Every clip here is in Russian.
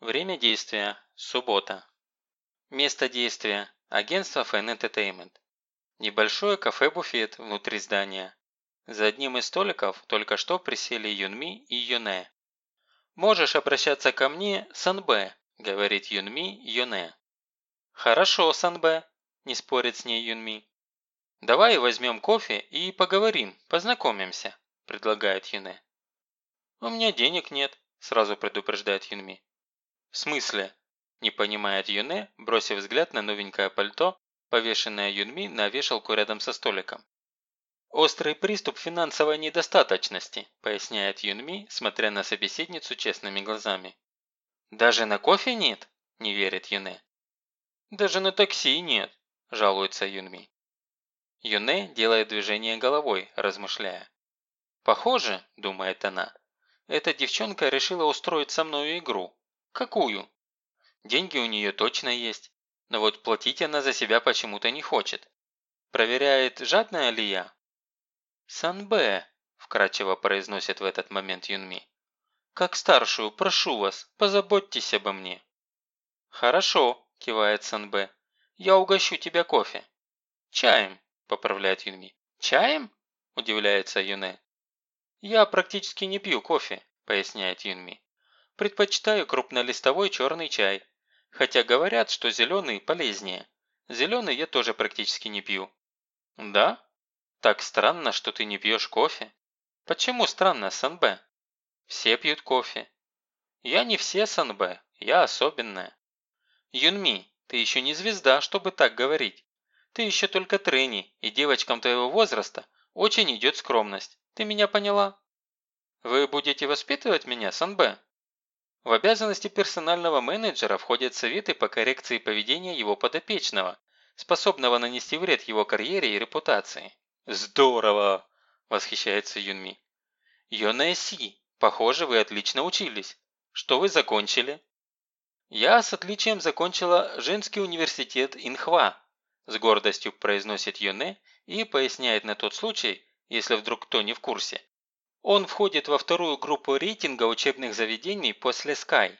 Время действия – суббота. Место действия – агентство Fan Entertainment. Небольшое кафе-буфет внутри здания. За одним из столиков только что присели Юнми и Юне. «Можешь обращаться ко мне, Санбэ», – говорит Юнми Юне. «Хорошо, Санбэ», – не спорит с ней Юнми. «Давай возьмем кофе и поговорим, познакомимся», – предлагает Юне. «У меня денег нет», – сразу предупреждает Юнми. «В смысле?» – не понимает Юне, бросив взгляд на новенькое пальто, повешенное Юнми на вешалку рядом со столиком. «Острый приступ финансовой недостаточности», – поясняет Юнми, смотря на собеседницу честными глазами. «Даже на кофе нет?» – не верит Юне. «Даже на такси нет», – жалуется Юнми. Юне делает движение головой, размышляя. «Похоже, – думает она, – эта девчонка решила устроить со мной игру, Какую? Деньги у нее точно есть, но вот платить она за себя почему-то не хочет. Проверяет, жадная ли я? «Санбэ», – вкратчиво произносит в этот момент Юнми. «Как старшую, прошу вас, позаботьтесь обо мне». «Хорошо», – кивает Санбэ. «Я угощу тебя кофе». «Чаем», – поправляет Юнми. «Чаем?» – удивляется Юне. «Я практически не пью кофе», – поясняет Юнми. Предпочитаю крупнолистовой черный чай. Хотя говорят, что зеленый полезнее. Зеленый я тоже практически не пью. Да? Так странно, что ты не пьешь кофе. Почему странно, Санбэ? Все пьют кофе. Я не все, Санбэ, я особенная. Юнми, ты еще не звезда, чтобы так говорить. Ты еще только трени, и девочкам твоего возраста очень идет скромность. Ты меня поняла? Вы будете воспитывать меня, Санбэ? В обязанности персонального менеджера входят советы по коррекции поведения его подопечного, способного нанести вред его карьере и репутации. «Здорово!» – восхищается Юнми. «Йонэси, похоже, вы отлично учились. Что вы закончили?» «Я с отличием закончила женский университет Инхва», с гордостью произносит Йоне и поясняет на тот случай, если вдруг кто не в курсе, он входит во вторую группу рейтинга учебных заведений после Sky.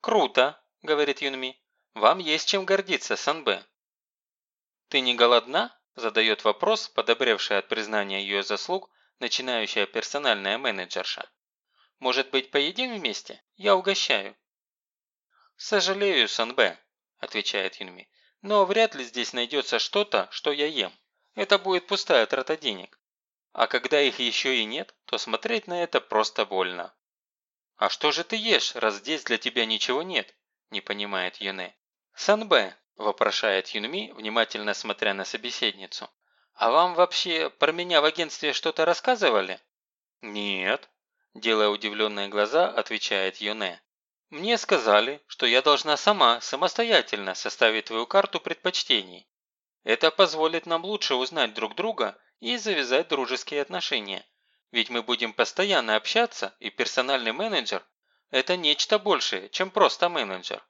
«Круто», – говорит Юнми. «Вам есть чем гордиться, Санбэ». «Ты не голодна?» – задает вопрос, подобревшая от признания ее заслуг, начинающая персональная менеджерша. «Может быть, поедим вместе? Я угощаю». «Сожалею, Санбэ», – отвечает Юнми. «Но вряд ли здесь найдется что-то, что я ем. Это будет пустая трата денег. А когда их еще и нет, то смотреть на это просто больно. «А что же ты ешь, раз здесь для тебя ничего нет?» – не понимает Юне. «Санбэ», – вопрошает Юнми, внимательно смотря на собеседницу. «А вам вообще про меня в агентстве что-то рассказывали?» «Нет», – делая удивленные глаза, отвечает Юне. «Мне сказали, что я должна сама, самостоятельно составить твою карту предпочтений. Это позволит нам лучше узнать друг друга и завязать дружеские отношения. Ведь мы будем постоянно общаться, и персональный менеджер – это нечто большее, чем просто менеджер.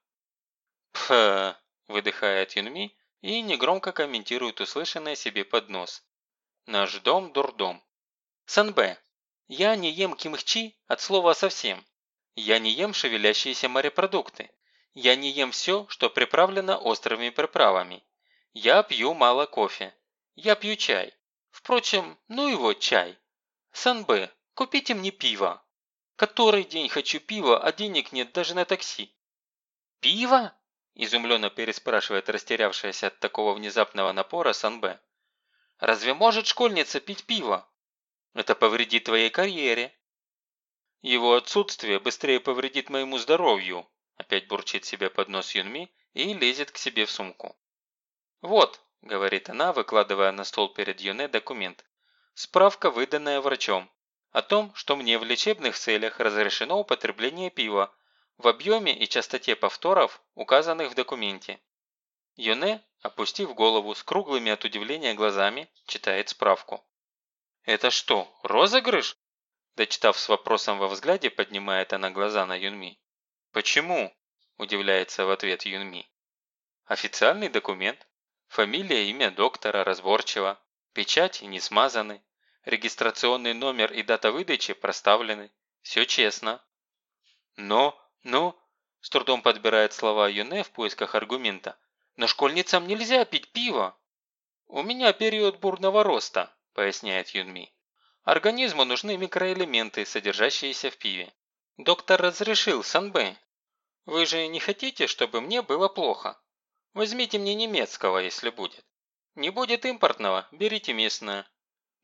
Пф, выдыхает Юнми и негромко комментирует услышанное себе под нос. Наш дом – дурдом. Санбэ, я не ем кимхчи от слова совсем. Я не ем шевелящиеся морепродукты. Я не ем все, что приправлено острыми приправами. Я пью мало кофе. Я пью чай. Впрочем, ну его чай. Санбэ, купите мне пиво. Который день хочу пива, а денег нет даже на такси. Пиво? Изумленно переспрашивает растерявшаяся от такого внезапного напора Санбэ. Разве может школьница пить пиво? Это повредит твоей карьере. Его отсутствие быстрее повредит моему здоровью, опять бурчит себе под нос Юнми и лезет к себе в сумку. Вот, – говорит она, выкладывая на стол перед Юне документ. «Справка, выданная врачом, о том, что мне в лечебных целях разрешено употребление пива в объеме и частоте повторов, указанных в документе». Юне, опустив голову с круглыми от удивления глазами, читает справку. «Это что, розыгрыш?» Дочитав с вопросом во взгляде, поднимает она глаза на Юнми. «Почему?» – удивляется в ответ Юнми. «Официальный документ. Фамилия, имя доктора разборчиво, печати не смазаны, регистрационный номер и дата выдачи проставлены. Все честно. Но, но, с трудом подбирает слова Юне в поисках аргумента. «Но школьницам нельзя пить пиво!» «У меня период бурного роста», – поясняет Юнми. «Организму нужны микроэлементы, содержащиеся в пиве. Доктор разрешил, Санбэ. Вы же не хотите, чтобы мне было плохо? Возьмите мне немецкого, если будет. Не будет импортного, берите местное».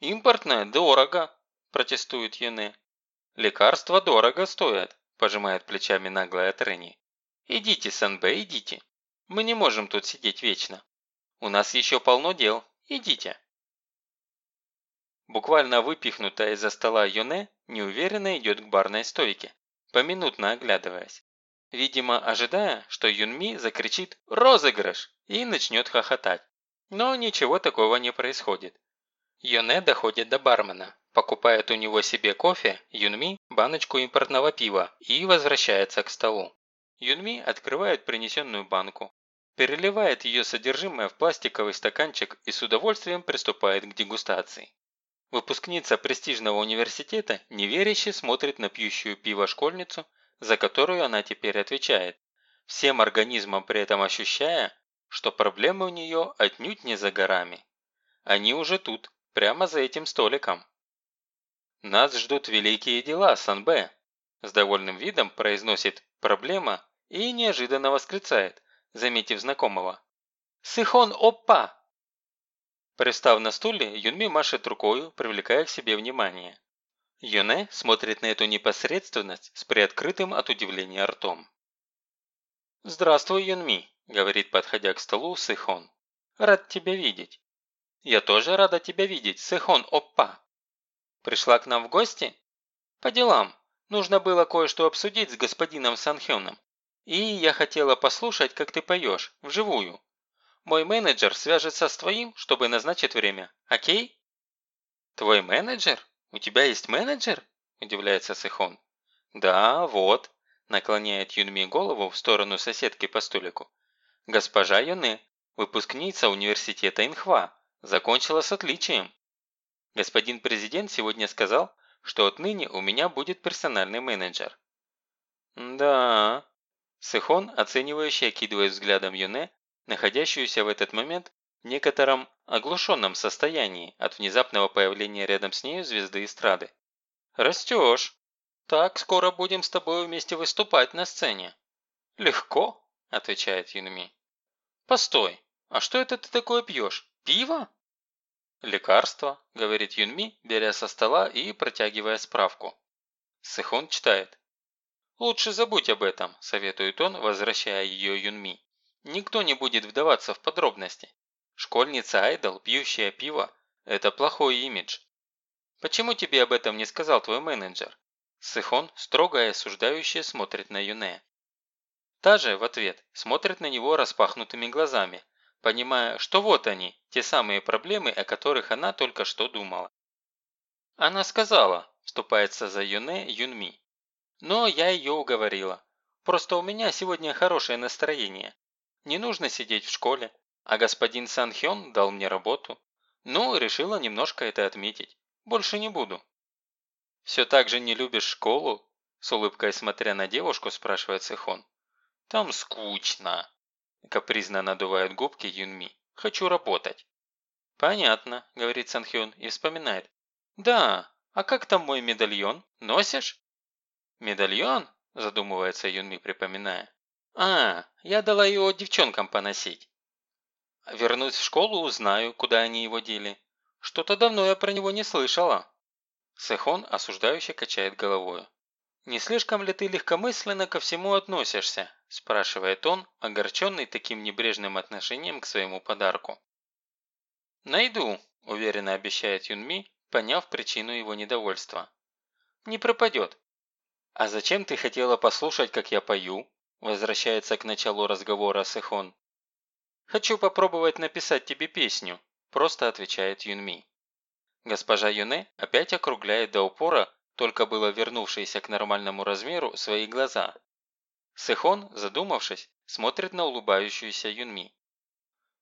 «Импортное дорого», – протестует Юне. «Лекарства дорого стоят», – пожимает плечами наглая Трени. «Идите, Санбэ, идите. Мы не можем тут сидеть вечно. У нас еще полно дел. Идите». Буквально выпихнутая из-за стола Йоне неуверенно идет к барной стойке, поминутно оглядываясь. Видимо, ожидая, что Юнми закричит «Розыгрыш!» и начнет хохотать. Но ничего такого не происходит. Йоне доходит до бармена, покупает у него себе кофе, Юнми – баночку импортного пива и возвращается к столу. Юнми открывает принесенную банку, переливает ее содержимое в пластиковый стаканчик и с удовольствием приступает к дегустации. Выпускница престижного университета неверяще смотрит на пьющую пиво школьницу, за которую она теперь отвечает, всем организмом при этом ощущая, что проблемы у нее отнюдь не за горами. Они уже тут, прямо за этим столиком. «Нас ждут великие дела, Санбэ», – с довольным видом произносит «проблема» и неожиданно восклицает, заметив знакомого. «Сыхон опа!» Пристав на стуле, Юнми машет рукою, привлекая к себе внимание. Юне смотрит на эту непосредственность с приоткрытым от удивления ртом. «Здравствуй, Юнми», – говорит, подходя к столу Сыхон. «Рад тебя видеть». «Я тоже рада тебя видеть, Сыхон Оппа». Пришла к нам в гости? По делам. Нужно было кое-что обсудить с господином Санхёном. И я хотела послушать, как ты поешь, вживую. Мой менеджер свяжется с твоим, чтобы назначить время. Окей? Твой менеджер? У тебя есть менеджер? Удивляется Сыхон. Да, вот. Наклоняет Юнми голову в сторону соседки по столику. Госпожа Юны, выпускница университета Инхва, закончила с отличием. Господин президент сегодня сказал, что отныне у меня будет персональный менеджер. Да. Сыхон, оценивающий, окидывает взглядом Юне, находящуюся в этот момент некотором оглушенном состоянии от внезапного появления рядом с нею звезды эстрады. «Растешь. Так скоро будем с тобой вместе выступать на сцене». «Легко», – отвечает Юнми. «Постой, а что это ты такое пьешь? Пиво?» «Лекарство», – говорит Юнми, беря со стола и протягивая справку. Сыхон читает. «Лучше забудь об этом», – советует он, возвращая ее Юнми. «Никто не будет вдаваться в подробности. Школьница Айдол, пьющая пиво – это плохой имидж. Почему тебе об этом не сказал твой менеджер?» Сыхон, строго и осуждающе, смотрит на Юне. Та же, в ответ, смотрит на него распахнутыми глазами, понимая, что вот они, те самые проблемы, о которых она только что думала. Она сказала, вступается за Юне Юнми. Но я ее уговорила. Просто у меня сегодня хорошее настроение. Не нужно сидеть в школе, а господин Сан Хён дал мне работу. Ну, решила немножко это отметить. Больше не буду. «Все так же не любишь школу?» С улыбкой смотря на девушку, спрашивает Сэхон. «Там скучно», Капризно надувает губки Юнми. «Хочу работать». «Понятно», – говорит Санхён и вспоминает. «Да, а как там мой медальон? Носишь?» «Медальон?» – задумывается Юнми, припоминая. «А, я дала его девчонкам поносить». «Вернусь в школу, узнаю, куда они его дели. Что-то давно я про него не слышала». Сэхон осуждающе качает головой. «Не слишком ли ты легкомысленно ко всему относишься?» – спрашивает он, огорченный таким небрежным отношением к своему подарку. «Найду», – уверенно обещает Юнми, поняв причину его недовольства. «Не пропадет». «А зачем ты хотела послушать, как я пою?» – возвращается к началу разговора Сэхон. «Хочу попробовать написать тебе песню», – просто отвечает Юнми. Госпожа Юне опять округляет до упора только было вернувшиеся к нормальному размеру свои глаза Сэхон, задумавшись, смотрит на улыбающуюся Юнми.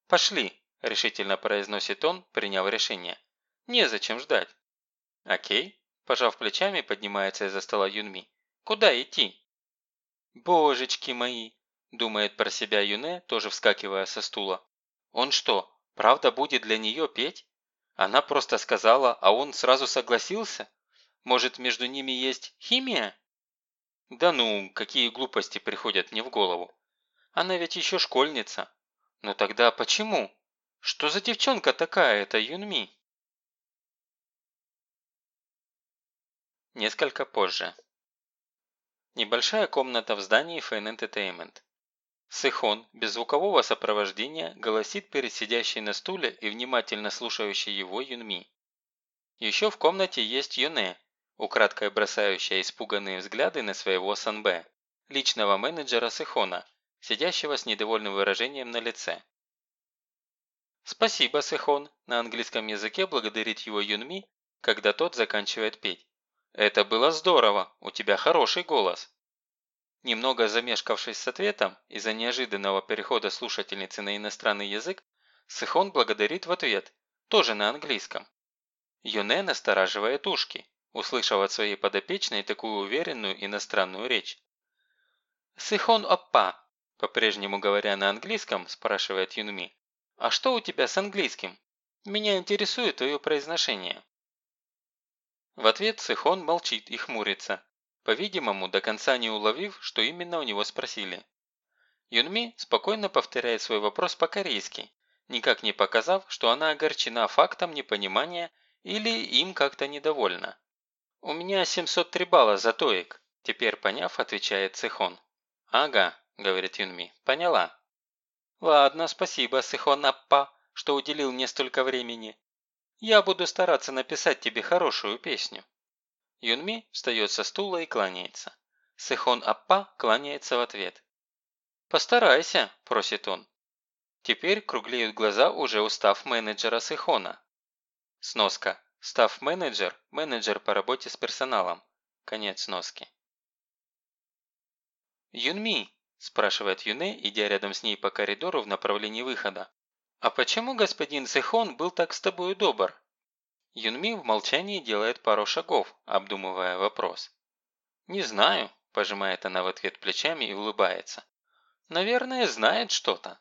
«Пошли», – решительно произносит он, приняв решение. «Незачем ждать». «Окей», – пожав плечами, поднимается из-за стола Юнми. «Куда идти?» «Божечки мои!» – думает про себя Юне, тоже вскакивая со стула. «Он что, правда будет для нее петь? Она просто сказала, а он сразу согласился? Может, между ними есть химия?» «Да ну, какие глупости приходят мне в голову. Она ведь еще школьница. Но тогда почему? Что за девчонка такая эта Юнми?» Несколько позже. Небольшая комната в здании Fan Entertainment. Сыхон, без звукового сопровождения, голосит перед сидящей на стуле и внимательно слушающей его Юнми. Еще в комнате есть Юне, украдкой бросающая испуганные взгляды на своего Санбе, личного менеджера Сыхона, сидящего с недовольным выражением на лице. «Спасибо, Сыхон», на английском языке благодарит его Юнми, когда тот заканчивает петь. «Это было здорово, у тебя хороший голос». Немного замешкавшись с ответом из-за неожиданного перехода слушательницы на иностранный язык, Сыхон благодарит в ответ, тоже на английском. Юне настораживает ушки, услышав от своей подопечной такую уверенную иностранную речь. «Сыхон оппа», по-прежнему говоря на английском, спрашивает Юнми, «А что у тебя с английским? Меня интересует твое произношение». В ответ Сыхон молчит и хмурится, по-видимому, до конца не уловив, что именно у него спросили. Юнми спокойно повторяет свой вопрос по-корейски, никак не показав, что она огорчена фактом непонимания или им как-то недовольна. «У меня 703 балла за тоик», – теперь поняв, отвечает Сыхон. «Ага», – говорит Юнми, – «поняла». «Ладно, спасибо, Сыхон Аппа, что уделил мне столько времени. Я буду стараться написать тебе хорошую песню». Юнми встает со стула и кланяется. Сэхон Аппа кланяется в ответ. «Постарайся», – просит он. Теперь круглеют глаза уже устав менеджера Сэхона. Сноска. Став менеджер – по работе с персоналом. Конец сноски. «Юнми», – спрашивает Юне, идя рядом с ней по коридору в направлении выхода. «А почему господин Сэхон был так с тобой добр?» Юнми в молчании делает пару шагов, обдумывая вопрос. «Не знаю», – пожимает она в ответ плечами и улыбается. «Наверное, знает что-то».